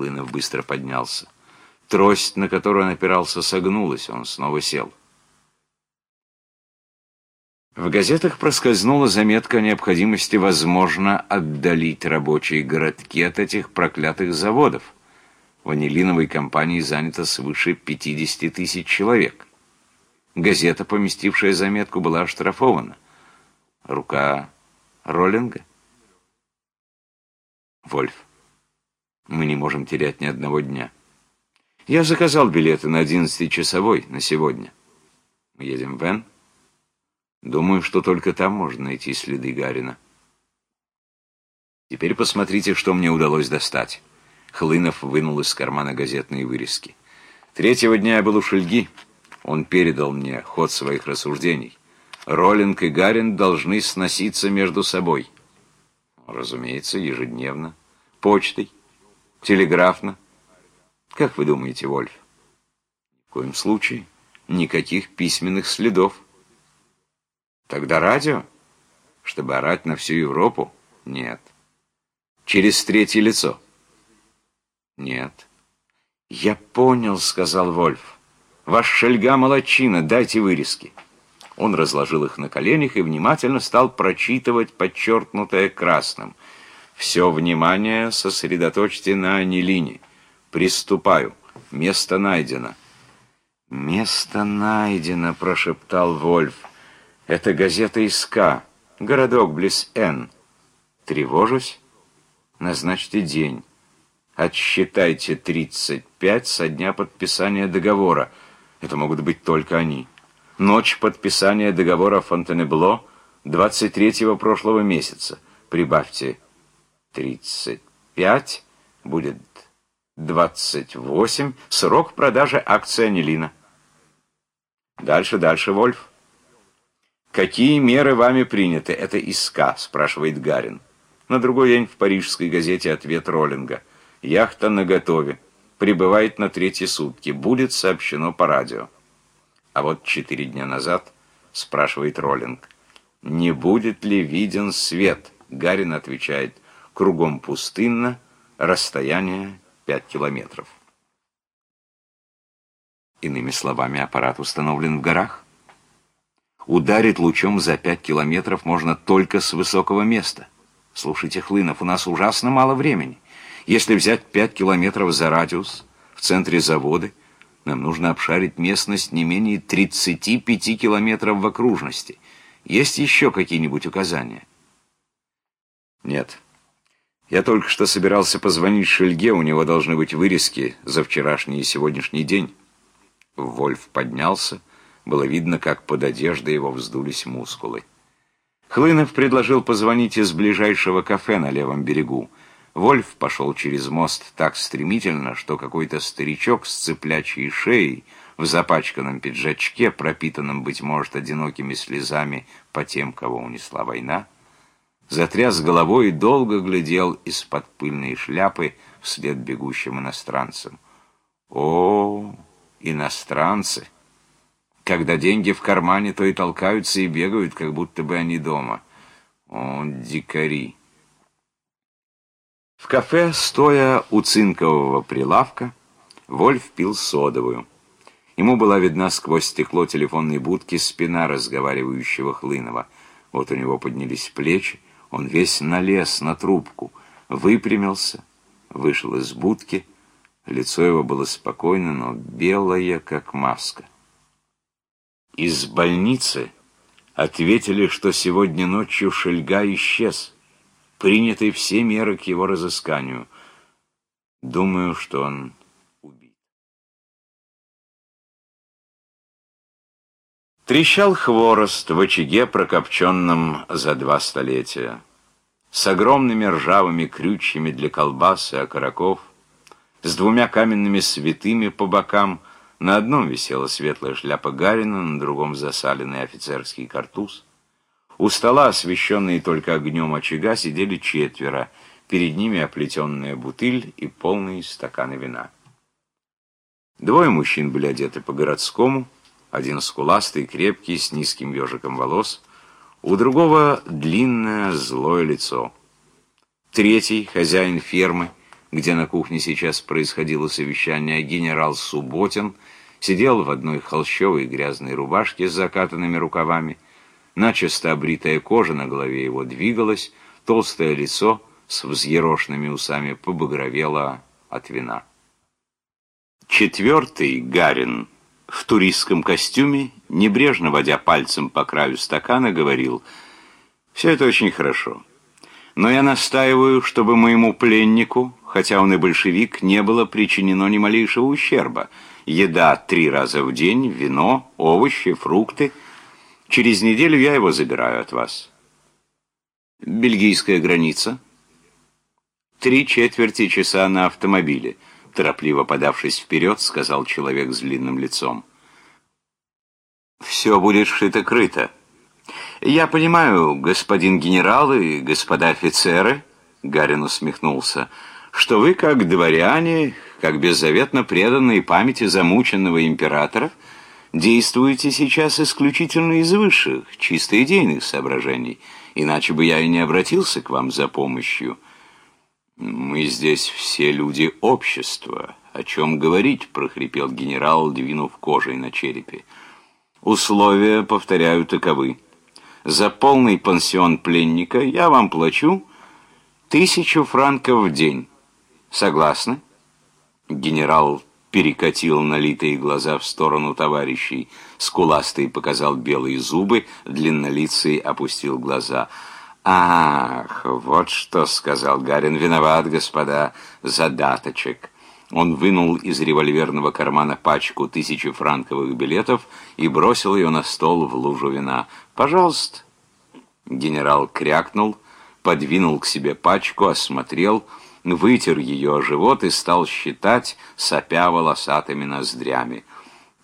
Хлынов быстро поднялся. Трость, на которую он опирался, согнулась. Он снова сел. В газетах проскользнула заметка о необходимости, возможно, отдалить рабочие городки от этих проклятых заводов. В анилиновой компании занято свыше 50 тысяч человек. Газета, поместившая заметку, была оштрафована. Рука Роллинга? Вольф, мы не можем терять ни одного дня. Я заказал билеты на 11-часовой на сегодня. Мы едем в Вен. Думаю, что только там можно найти следы Гарина. Теперь посмотрите, что мне удалось достать. Хлынов вынул из кармана газетные вырезки. Третьего дня я был у Шельги. Он передал мне ход своих рассуждений. Роллинг и Гарин должны сноситься между собой. Разумеется, ежедневно. Почтой, телеграфно. Как вы думаете, Вольф? В коем случае. Никаких письменных следов. Тогда радио? Чтобы орать на всю Европу? Нет. Через третье лицо? Нет. Я понял, сказал Вольф. Ваш шельга молочина, дайте вырезки. Он разложил их на коленях и внимательно стал прочитывать подчеркнутое красным. Все внимание сосредоточьте на анилине. Приступаю. Место найдено. «Место найдено», — прошептал Вольф. «Это газета ИСКА, городок близ Н. Тревожусь? Назначьте день. Отсчитайте 35 со дня подписания договора. Это могут быть только они. Ночь подписания договора Фонтенебло 23-го прошлого месяца. Прибавьте 35, будет 28, срок продажи акции анилина. Дальше, дальше, Вольф. «Какие меры вами приняты?» «Это ИСКА», — спрашивает Гарин. На другой день в парижской газете ответ Роллинга. «Яхта наготове. Прибывает на третьи сутки. Будет сообщено по радио». А вот четыре дня назад спрашивает Роллинг. «Не будет ли виден свет?» Гарин отвечает. «Кругом пустынно, расстояние 5 километров. Иными словами, аппарат установлен в горах. Ударить лучом за 5 километров можно только с высокого места. Слушайте, Хлынов, у нас ужасно мало времени. Если взять 5 километров за радиус, в центре завода, нам нужно обшарить местность не менее 35 километров в окружности. Есть еще какие-нибудь указания? Нет. Я только что собирался позвонить Шельге, у него должны быть вырезки за вчерашний и сегодняшний день. Вольф поднялся, было видно, как под одеждой его вздулись мускулы. Хлынов предложил позвонить из ближайшего кафе на левом берегу. Вольф пошел через мост так стремительно, что какой-то старичок с цыплячьей шеей в запачканном пиджачке, пропитанном, быть может, одинокими слезами по тем, кого унесла война, затряс головой и долго глядел из-под пыльной шляпы вслед бегущим иностранцам. О, иностранцы! Когда деньги в кармане, то и толкаются и бегают, как будто бы они дома. О, дикари! В кафе, стоя у цинкового прилавка, Вольф пил содовую. Ему была видна сквозь стекло телефонной будки спина разговаривающего Хлынова. Вот у него поднялись плечи, он весь налез на трубку, выпрямился, вышел из будки. Лицо его было спокойно, но белое, как маска. Из больницы ответили, что сегодня ночью Шельга исчез. Приняты все меры к его разысканию. Думаю, что он Трещал хворост в очаге, прокопченном за два столетия, с огромными ржавыми крючьями для колбас и окороков, с двумя каменными святыми по бокам, на одном висела светлая шляпа Гарина, на другом засаленный офицерский картуз. У стола, освещенные только огнем очага, сидели четверо, перед ними оплетенная бутыль и полные стаканы вина. Двое мужчин были одеты по-городскому, один скуластый, крепкий, с низким ежиком волос, у другого длинное злое лицо. Третий, хозяин фермы, где на кухне сейчас происходило совещание, генерал Субботин сидел в одной холщовой грязной рубашке с закатанными рукавами. Начисто обритая кожа на голове его двигалась, толстое лицо с взъерошенными усами побагровело от вина. Четвертый, Гарин, в туристском костюме, небрежно водя пальцем по краю стакана, говорил, «Все это очень хорошо, но я настаиваю, чтобы моему пленнику, хотя он и большевик, не было причинено ни малейшего ущерба. Еда три раза в день, вино, овощи, фрукты. Через неделю я его забираю от вас». «Бельгийская граница?» «Три четверти часа на автомобиле» торопливо подавшись вперед, сказал человек с длинным лицом. «Все будет шито-крыто. Я понимаю, господин генерал и господа офицеры, — Гарин усмехнулся, — что вы, как дворяне, как беззаветно преданные памяти замученного императора, действуете сейчас исключительно из высших, чисто идейных соображений, иначе бы я и не обратился к вам за помощью». «Мы здесь все люди общества. О чем говорить?» — прохрипел генерал, двинув кожей на черепе. «Условия, повторяю, таковы. За полный пансион пленника я вам плачу тысячу франков в день. Согласны?» Генерал перекатил налитые глаза в сторону товарищей. Скуластый показал белые зубы, длиннолицый опустил глаза — «Ах, вот что», — сказал Гарин. «Виноват, господа, задаточек». Он вынул из револьверного кармана пачку тысячи франковых билетов и бросил ее на стол в лужу вина. «Пожалуйста». Генерал крякнул, подвинул к себе пачку, осмотрел, вытер ее о живот и стал считать, сопя волосатыми ноздрями.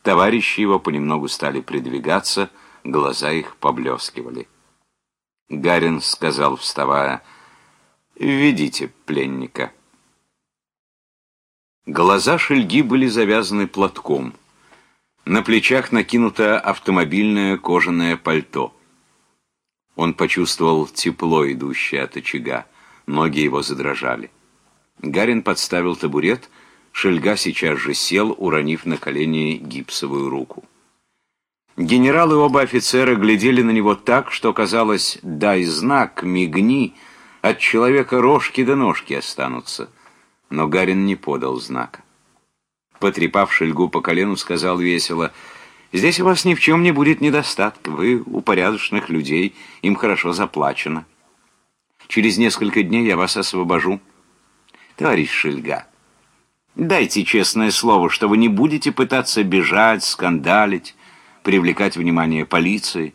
Товарищи его понемногу стали придвигаться, глаза их поблескивали. Гарин сказал, вставая, «Ведите пленника». Глаза Шельги были завязаны платком. На плечах накинуто автомобильное кожаное пальто. Он почувствовал тепло, идущее от очага. Ноги его задрожали. Гарин подставил табурет, Шельга сейчас же сел, уронив на колени гипсовую руку. Генерал и оба офицера глядели на него так, что казалось, дай знак, мигни, от человека рожки до ножки останутся. Но Гарин не подал знака. Потрепав шельгу по колену, сказал весело, «Здесь у вас ни в чем не будет недостатка. Вы у порядочных людей, им хорошо заплачено. Через несколько дней я вас освобожу. Товарищ Шельга, дайте честное слово, что вы не будете пытаться бежать, скандалить, привлекать внимание полиции.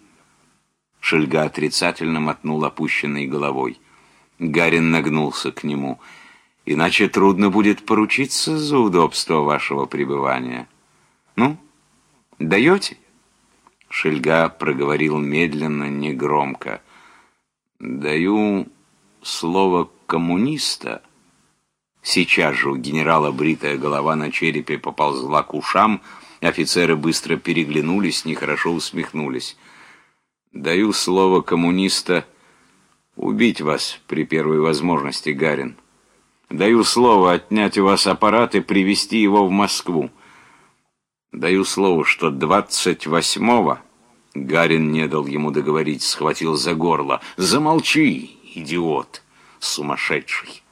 Шельга отрицательно мотнул опущенной головой. Гарин нагнулся к нему. «Иначе трудно будет поручиться за удобство вашего пребывания. Ну, даете?» Шельга проговорил медленно, негромко. «Даю слово коммуниста». Сейчас же у генерала бритая голова на черепе поползла к ушам, Офицеры быстро переглянулись, нехорошо усмехнулись. «Даю слово коммуниста убить вас при первой возможности, Гарин. Даю слово отнять у вас аппарат и привести его в Москву. Даю слово, что двадцать восьмого...» Гарин не дал ему договорить, схватил за горло. «Замолчи, идиот! Сумасшедший!»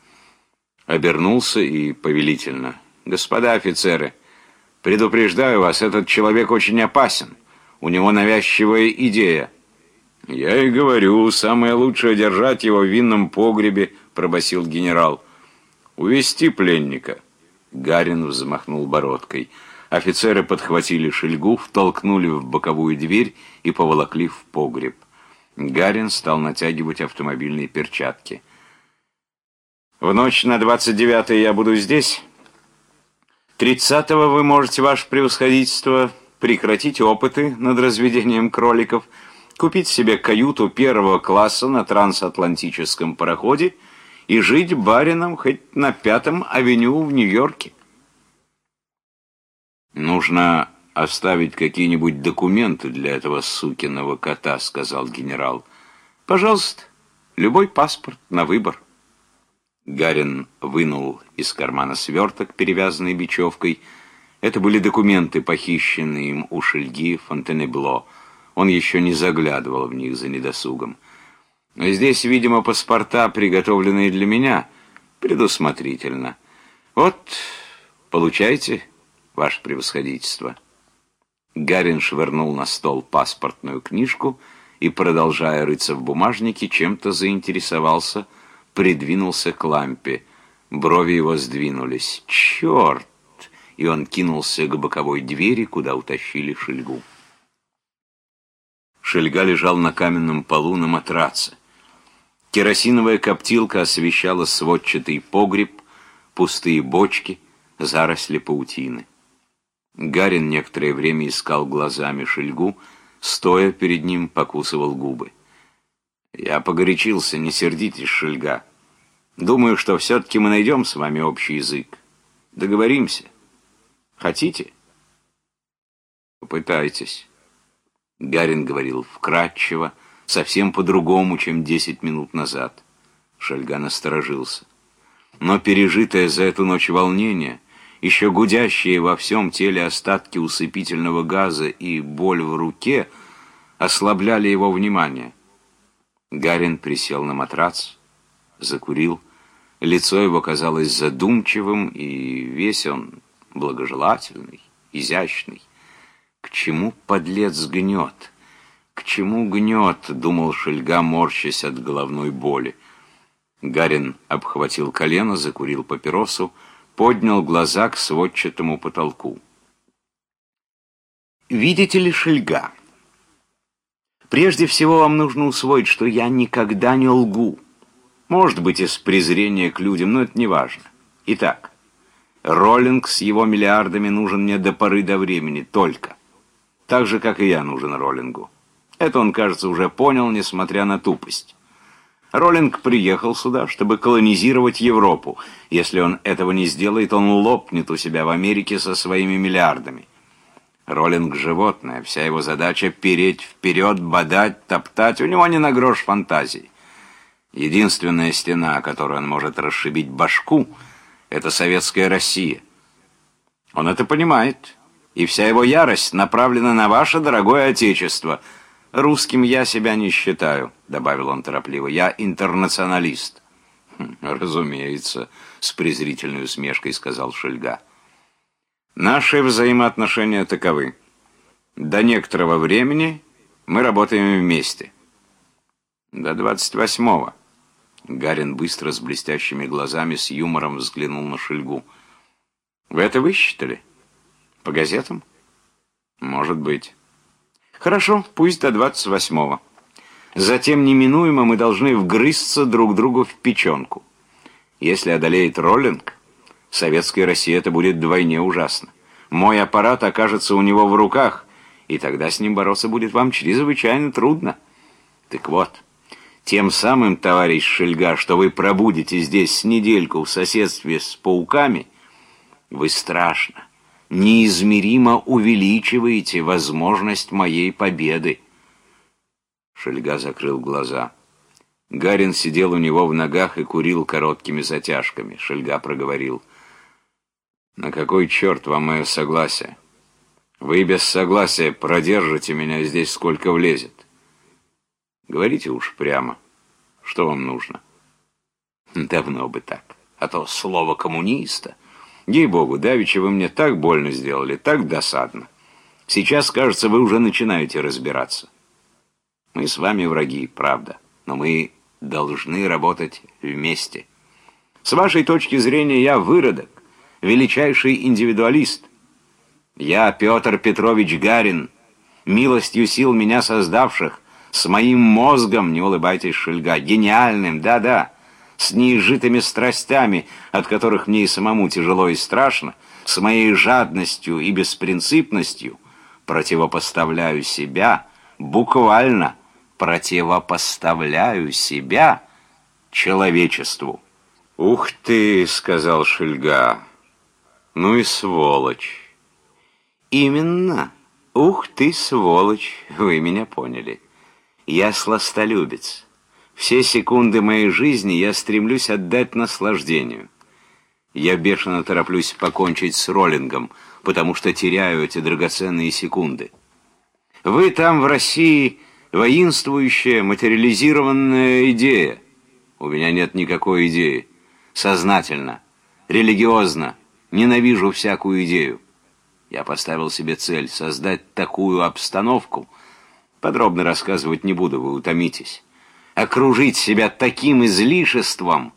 Обернулся и повелительно. «Господа офицеры!» Предупреждаю вас, этот человек очень опасен. У него навязчивая идея. Я и говорю, самое лучшее держать его в винном погребе, пробасил генерал. Увести пленника. Гарин взмахнул бородкой. Офицеры подхватили шельгу, втолкнули в боковую дверь и поволокли в погреб. Гарин стал натягивать автомобильные перчатки. «В ночь на 29 я буду здесь. Тридцатого вы можете, ваше превосходительство, прекратить опыты над разведением кроликов, купить себе каюту первого класса на трансатлантическом пароходе и жить барином хоть на Пятом авеню в Нью-Йорке. Нужно оставить какие-нибудь документы для этого сукиного кота, сказал генерал. Пожалуйста, любой паспорт на выбор. Гарин вынул из кармана сверток, перевязанный бечевкой. Это были документы, похищенные им у Шельги Фонтенебло. Он еще не заглядывал в них за недосугом. Но здесь, видимо, паспорта, приготовленные для меня, предусмотрительно. Вот, получайте, ваше превосходительство. Гарин швырнул на стол паспортную книжку и, продолжая рыться в бумажнике, чем-то заинтересовался, придвинулся к лампе. Брови его сдвинулись. «Черт!» И он кинулся к боковой двери, куда утащили Шельгу. Шельга лежал на каменном полу на матраце. Керосиновая коптилка освещала сводчатый погреб, пустые бочки, заросли паутины. Гарин некоторое время искал глазами Шельгу, стоя перед ним, покусывал губы. «Я погорячился, не сердитесь, Шельга. Думаю, что все-таки мы найдем с вами общий язык. Договоримся. Хотите?» «Попытайтесь». Гарин говорил вкратчиво, совсем по-другому, чем десять минут назад. Шельга насторожился. Но пережитое за эту ночь волнение — еще гудящие во всем теле остатки усыпительного газа и боль в руке ослабляли его внимание. Гарин присел на матрац, закурил. Лицо его казалось задумчивым, и весь он благожелательный, изящный. К чему подлец гнет? К чему гнет, думал Шельга, морщась от головной боли. Гарин обхватил колено, закурил папиросу, поднял глаза к сводчатому потолку. «Видите ли, Шельга, прежде всего вам нужно усвоить, что я никогда не лгу. Может быть, из презрения к людям, но это не важно. Итак, Роллинг с его миллиардами нужен мне до поры до времени, только. Так же, как и я нужен Роллингу. Это он, кажется, уже понял, несмотря на тупость. Роллинг приехал сюда, чтобы колонизировать Европу. Если он этого не сделает, он лопнет у себя в Америке со своими миллиардами. Роллинг — животное, вся его задача — переть вперед, бодать, топтать, у него не на грош фантазий. Единственная стена, о которой он может расшибить башку, — это советская Россия. Он это понимает, и вся его ярость направлена на ваше дорогое Отечество — «Русским я себя не считаю», — добавил он торопливо. «Я интернационалист». «Хм, «Разумеется», — с презрительной усмешкой сказал Шельга. «Наши взаимоотношения таковы. До некоторого времени мы работаем вместе». «До двадцать восьмого». Гарин быстро с блестящими глазами с юмором взглянул на Шельгу. «Вы это высчитали? По газетам?» «Может быть». Хорошо, пусть до 28-го. Затем неминуемо мы должны вгрызться друг другу в печенку. Если одолеет Роллинг, советская Россия это будет вдвойне ужасно. Мой аппарат окажется у него в руках, и тогда с ним бороться будет вам чрезвычайно трудно. Так вот, тем самым, товарищ Шельга, что вы пробудете здесь с недельку в соседстве с пауками, вы страшно, неизмеримо увеличиваете возможность моей победы. Шельга закрыл глаза. Гарин сидел у него в ногах и курил короткими затяжками. Шельга проговорил. «На какой черт вам мое согласие? Вы без согласия продержите меня здесь, сколько влезет. Говорите уж прямо, что вам нужно?» «Давно бы так. А то слово коммуниста...» Ей-богу, давеча вы мне так больно сделали, так досадно. Сейчас, кажется, вы уже начинаете разбираться. Мы с вами враги, правда, но мы должны работать вместе. С вашей точки зрения я выродок, величайший индивидуалист. Я Петр Петрович Гарин, милостью сил меня создавших, с моим мозгом, не улыбайтесь, Шельга, гениальным, да-да, с неизжитыми страстями, от которых мне и самому тяжело и страшно, с моей жадностью и беспринципностью, противопоставляю себя, буквально противопоставляю себя человечеству. «Ух ты!» — сказал Шельга. «Ну и сволочь!» «Именно! Ух ты, сволочь! Вы меня поняли. Я сластолюбец». Все секунды моей жизни я стремлюсь отдать наслаждению. Я бешено тороплюсь покончить с роллингом, потому что теряю эти драгоценные секунды. Вы там, в России, воинствующая, материализированная идея. У меня нет никакой идеи. Сознательно, религиозно, ненавижу всякую идею. Я поставил себе цель создать такую обстановку. Подробно рассказывать не буду, вы утомитесь. Окружить себя таким излишеством.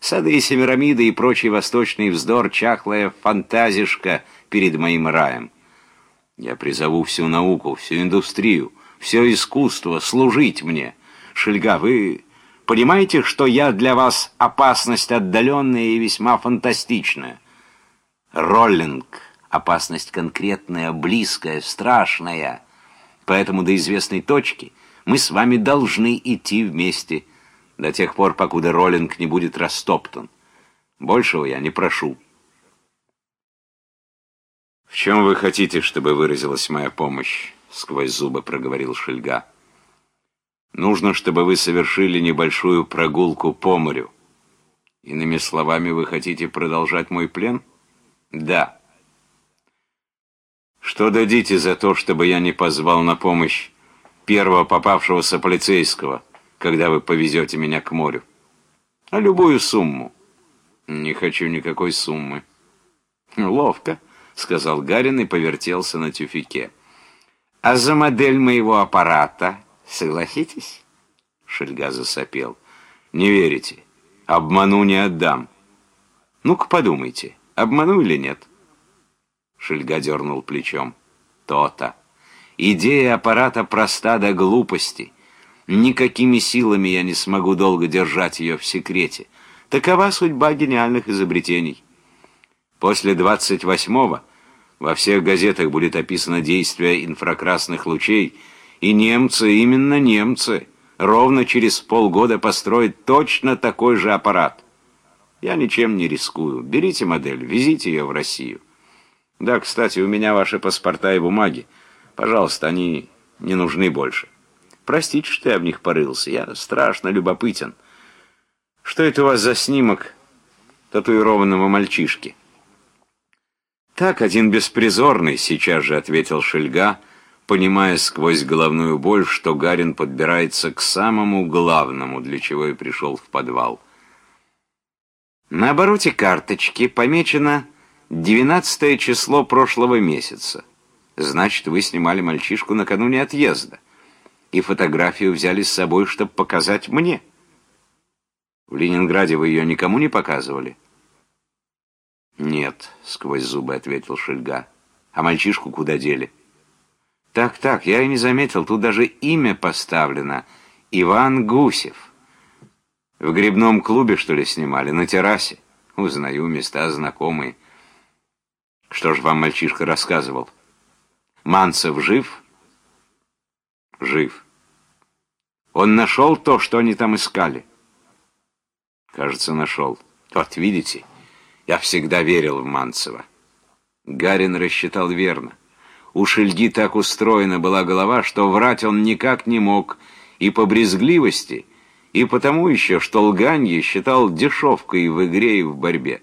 Сады Семирамиды и прочий восточный вздор, чахлая фантазишка перед моим раем. Я призову всю науку, всю индустрию, все искусство служить мне. Шельга, вы понимаете, что я для вас опасность отдаленная и весьма фантастичная? Роллинг — опасность конкретная, близкая, страшная. Поэтому до известной точки мы с вами должны идти вместе до тех пор, покуда Роллинг не будет растоптан. Большего я не прошу. «В чем вы хотите, чтобы выразилась моя помощь?» — сквозь зубы проговорил Шельга. «Нужно, чтобы вы совершили небольшую прогулку по морю. Иными словами, вы хотите продолжать мой плен?» «Да». «Что дадите за то, чтобы я не позвал на помощь первого попавшегося полицейского, когда вы повезете меня к морю?» «А любую сумму». «Не хочу никакой суммы». «Ловко». — сказал Гарин и повертелся на тюфике. «А за модель моего аппарата согласитесь?» Шельга засопел. «Не верите? Обману не отдам». «Ну-ка подумайте, обману или нет?» Шельга дернул плечом. «То-то. Идея аппарата проста до глупости. Никакими силами я не смогу долго держать ее в секрете. Такова судьба гениальных изобретений». После 28-го во всех газетах будет описано действие инфракрасных лучей, и немцы, именно немцы, ровно через полгода построят точно такой же аппарат. Я ничем не рискую. Берите модель, везите ее в Россию. Да, кстати, у меня ваши паспорта и бумаги. Пожалуйста, они не нужны больше. Простите, что я в них порылся. Я страшно любопытен. Что это у вас за снимок татуированного мальчишки?» «Так, один беспризорный», — сейчас же ответил Шельга, понимая сквозь головную боль, что Гарин подбирается к самому главному, для чего и пришел в подвал. На обороте карточки помечено 12 число прошлого месяца. Значит, вы снимали мальчишку накануне отъезда. И фотографию взяли с собой, чтобы показать мне. В Ленинграде вы ее никому не показывали?» «Нет», — сквозь зубы ответил Шельга. «А мальчишку куда дели?» «Так, так, я и не заметил, тут даже имя поставлено. Иван Гусев. В грибном клубе, что ли, снимали? На террасе? Узнаю, места знакомые. Что ж вам мальчишка рассказывал? Манцев жив?» «Жив. Он нашел то, что они там искали?» «Кажется, нашел. Вот, видите?» Я всегда верил в Манцева. Гарин рассчитал верно. У Шельги так устроена была голова, что врать он никак не мог и по брезгливости, и потому еще, что лганье считал дешевкой в игре и в борьбе.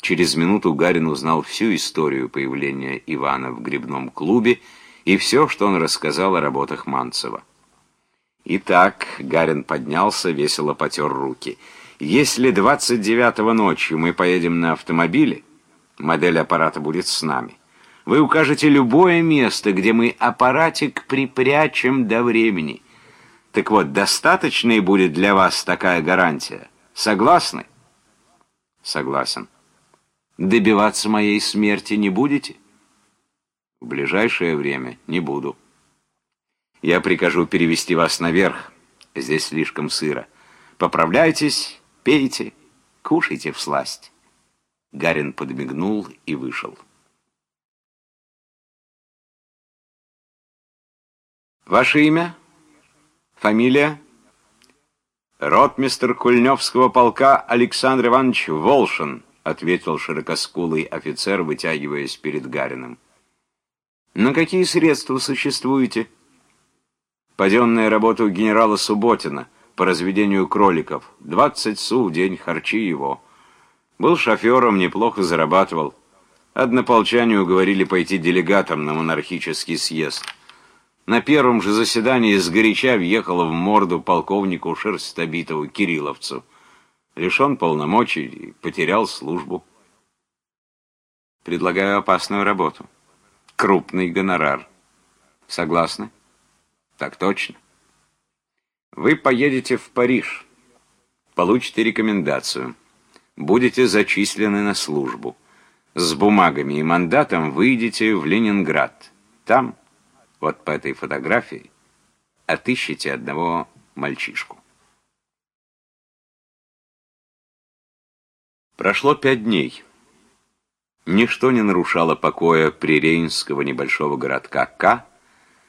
Через минуту Гарин узнал всю историю появления Ивана в грибном клубе и все, что он рассказал о работах Манцева. Итак, Гарин поднялся, весело потер руки — если 29-го ночью мы поедем на автомобиле, модель аппарата будет с нами. Вы укажете любое место, где мы аппаратик припрячем до времени. Так вот, достаточной будет для вас такая гарантия. Согласны? Согласен. Добиваться моей смерти не будете? В ближайшее время не буду. Я прикажу перевести вас наверх. Здесь слишком сыро. Поправляйтесь Пейте, кушайте в сласть. Гарин подмигнул и вышел. Ваше имя? Фамилия? Ротмистер Кульневского полка Александр Иванович Волшин, ответил широкоскулый офицер, вытягиваясь перед Гариным. На какие средства существуете? Паденная работа у генерала Субботина — по разведению кроликов. Двадцать су в день харчи его. Был шофером, неплохо зарабатывал. Однополчане уговорили пойти делегатом на монархический съезд. На первом же заседании сгоряча въехала в морду полковнику Шерстобитову Кирилловцу. Лишен полномочий и потерял службу. Предлагаю опасную работу. Крупный гонорар. Согласны? Так точно. Вы поедете в Париж. Получите рекомендацию. Будете зачислены на службу. С бумагами и мандатом выйдете в Ленинград. Там, вот по этой фотографии, отыщите одного мальчишку. Прошло пять дней. Ничто не нарушало покоя прирейнского небольшого городка К,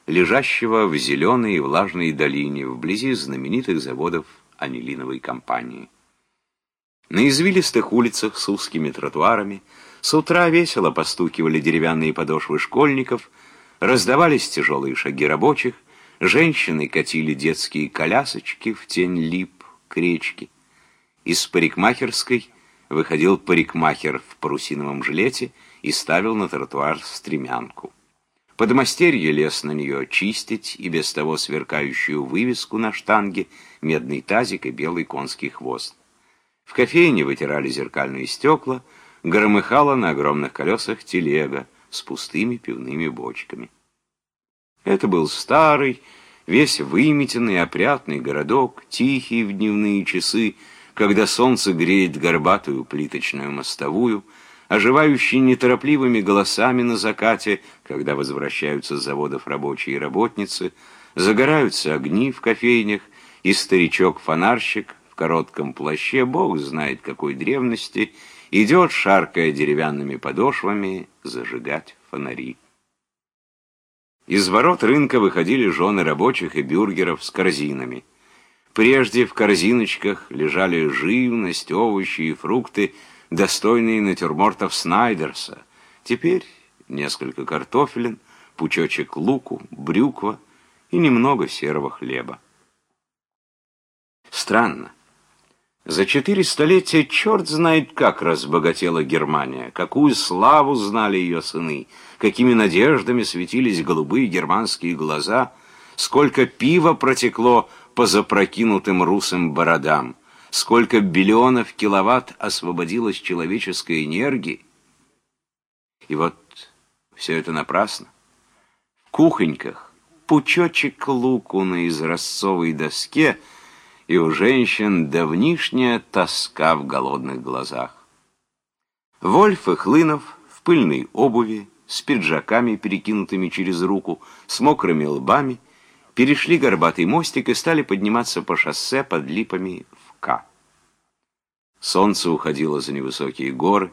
лежащего в зеленой и влажной долине, вблизи знаменитых заводов анилиновой компании. На извилистых улицах с узкими тротуарами с утра весело постукивали деревянные подошвы школьников, раздавались тяжелые шаги рабочих, женщины катили детские колясочки в тень лип к речке. Из парикмахерской выходил парикмахер в парусиновом жилете и ставил на тротуар стремянку. Подмастерье лез на нее чистить и без того сверкающую вывеску на штанге, медный тазик и белый конский хвост. В кофейне вытирали зеркальные стекла, громыхала на огромных колесах телега с пустыми пивными бочками. Это был старый, весь выметенный, опрятный городок, тихий в дневные часы, когда солнце греет горбатую плиточную мостовую, оживающий неторопливыми голосами на закате, когда возвращаются с заводов рабочие и работницы, загораются огни в кофейнях, и старичок-фонарщик в коротком плаще, бог знает какой древности, идет, шаркая деревянными подошвами, зажигать фонари. Из ворот рынка выходили жены рабочих и бюргеров с корзинами. Прежде в корзиночках лежали живность, овощи и фрукты, достойные натюрмортов Снайдерса. Теперь несколько картофелин, пучочек луку, брюква и немного серого хлеба. Странно. За четыре столетия черт знает как разбогатела Германия, какую славу знали ее сыны, какими надеждами светились голубые германские глаза, сколько пива протекло по запрокинутым русым бородам сколько биллионов киловатт освободилось человеческой энергии. И вот все это напрасно. В кухоньках пучочек луку на изразцовой доске, и у женщин давнишняя тоска в голодных глазах. Вольф и Хлынов в пыльной обуви, с пиджаками, перекинутыми через руку, с мокрыми лбами, перешли горбатый мостик и стали подниматься по шоссе под липами к. Солнце уходило за невысокие горы.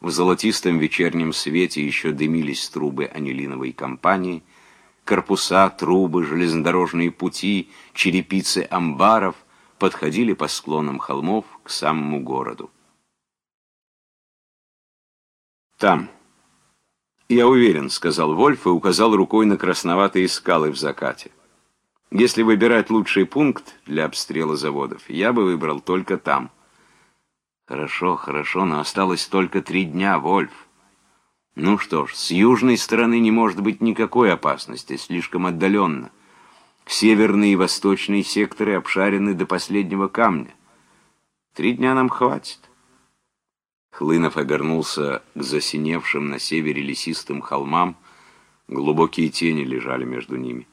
В золотистом вечернем свете еще дымились трубы анилиновой компании. Корпуса, трубы, железнодорожные пути, черепицы амбаров подходили по склонам холмов к самому городу. «Там». «Я уверен», — сказал Вольф и указал рукой на красноватые скалы в закате. Если выбирать лучший пункт для обстрела заводов, я бы выбрал только там. Хорошо, хорошо, но осталось только три дня, Вольф. Ну что ж, с южной стороны не может быть никакой опасности, слишком отдаленно. Северные и восточные секторы обшарены до последнего камня. Три дня нам хватит. Хлынов обернулся к засиневшим на севере лесистым холмам, глубокие тени лежали между ними.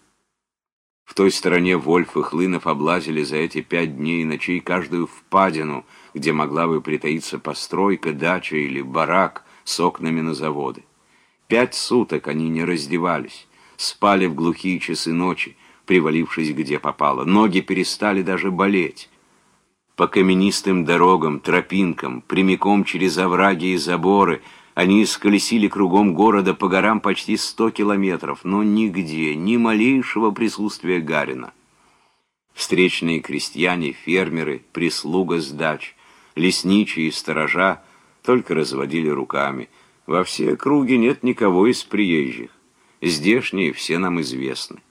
В той стороне Вольф и Хлынов облазили за эти пять дней и ночей каждую впадину, где могла бы притаиться постройка, дача или барак с окнами на заводы. Пять суток они не раздевались, спали в глухие часы ночи, привалившись где попало. Ноги перестали даже болеть. По каменистым дорогам, тропинкам, прямиком через овраги и заборы – они сколесили кругом города по горам почти сто километров, но нигде, ни малейшего присутствия Гарина. Встречные крестьяне, фермеры, прислуга с дач, лесничие и сторожа только разводили руками. Во все круги нет никого из приезжих. Здешние все нам известны.